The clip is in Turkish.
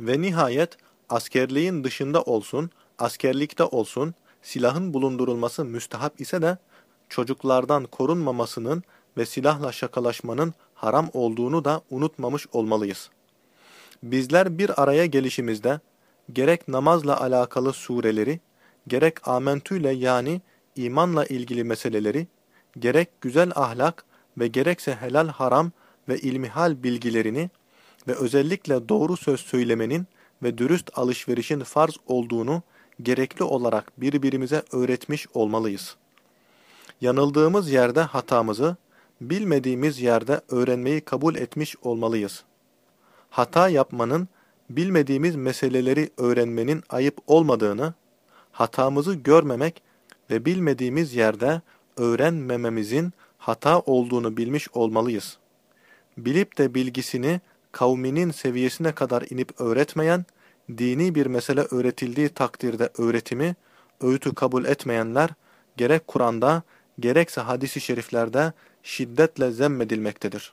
Ve nihayet askerliğin dışında olsun, askerlikte olsun, silahın bulundurulması müstehap ise de çocuklardan korunmamasının ve silahla şakalaşmanın haram olduğunu da unutmamış olmalıyız. Bizler bir araya gelişimizde gerek namazla alakalı sureleri, gerek amentüyle yani imanla ilgili meseleleri, gerek güzel ahlak ve gerekse helal haram ve ilmihal bilgilerini ve özellikle doğru söz söylemenin ve dürüst alışverişin farz olduğunu gerekli olarak birbirimize öğretmiş olmalıyız. Yanıldığımız yerde hatamızı, bilmediğimiz yerde öğrenmeyi kabul etmiş olmalıyız. Hata yapmanın, bilmediğimiz meseleleri öğrenmenin ayıp olmadığını, hatamızı görmemek ve bilmediğimiz yerde öğrenmememizin hata olduğunu bilmiş olmalıyız. Bilip de bilgisini kavminin seviyesine kadar inip öğretmeyen, dini bir mesele öğretildiği takdirde öğretimi, öğütü kabul etmeyenler, gerek Kur'an'da, gerekse hadisi şeriflerde şiddetle zemmedilmektedir.